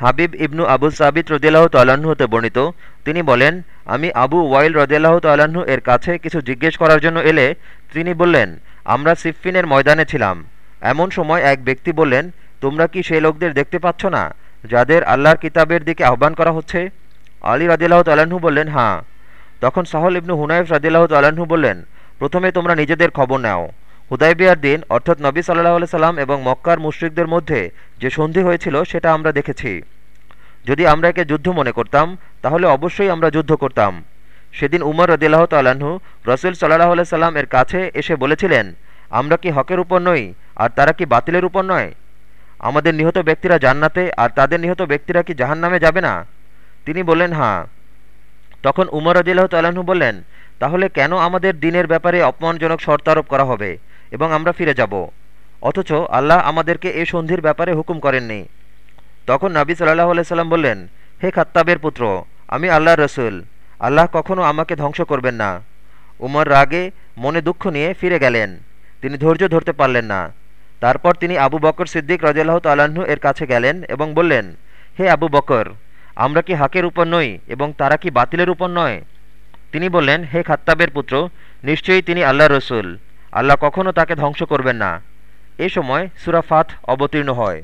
হাবিব ইবনু আবু সাবিত রদিয়াল্লাহ তাল্লাহ্ন হতে বর্ণিত। তিনি বলেন, আমি আবু ওয়াইল রদিয়াল্লাহ তাল্লাহ্ন এর কাছে কিছু জিজ্ঞেস করার জন্য এলে তিনি বললেন, আমরা সিফফিনের ময়দানে ছিলাম। এমন সময় এক ব্যক্তি বললেন, তোমরা কি সেই লোকদের দেখতে পাচ্ছ না, যাদের আল্লাহর কিতাবের দিকে আহ্বান করা হচ্ছে? আলী রাদিল্লাহ তাল্লাহ্ন বললেন হ্যাঁ। তখন সাহল ইবনু হুনাইফ রাদিল্লাহ তাল্লাহ্ন বললেন, প্রথমে তোমরা নিজেদের খবর নাও। হুদাইবিয়ার দিন, অর্থাৎ নবী সাল্লাহ সাল্লাম এবং মক্কার মুশ্রিকদের মধ্যে যে সন্ধি হয়েছিল সেটা আমরা দেখেছি। যদি আমরা একে যুদ্ধ মনে করতাম, তাহলে অবশ্যই আমরা যুদ্ধ করতাম। সেদিন উমর রদিল্লাহ তাল্লাহ্ন রসুল সাল্লাহ সাল্লাম এর কাছে এসে বলেছিলেন, আমরা কি হকের উপর নই? আর তারা কি বাতিলের উপর নয়? আমাদের নিহত ব্যক্তিরা জান্নাতে, আর তাদের নিহত ব্যক্তিরা কি জাহান নামে যাবে না? তিনি বললেন হ্যাঁ। তখন উমর রদিল্লাহ তাল্লাহ্ন বললেন, তাহলে কেন আমাদের দিনের ব্যাপারে অপমানজনক শর্ত আরোপ করা হবে? এবং আমরা ফিরে যাব। অথচ আল্লাহ আমাদেরকে এ সন্ধির ব্যাপারে হুকুম করেননি। তখন নাবি সাল্লাহ সাল্লাম বললেন, হে খাত্তাবের পুত্র, আমি আল্লাহ রসুল। আল্লাহ কখনও আমাকে ধ্বংস করবেন না। উমর রাগে মনে দুঃখ নিয়ে ফিরে গেলেন। তিনি ধৈর্য ধরতে পারলেন না। তারপর তিনি আবু বকর সিদ্দিক রাজিয়াল্লাহ তাল্লাহ্ন এর কাছে গেলেন এবং বললেন, হে আবু বকর, আমরা কি হাকের উপর নই এবং তারা কি বাতিলের উপর নয়? তিনি বললেন, হে খাত্তাবের পুত্র, নিশ্চয়ই তিনি আল্লাহ রসুল। আল্লাহ কখনও তাকে ধ্বংস করবেন না। এ সময় সুরাফাত অবতীর্ণ হয়।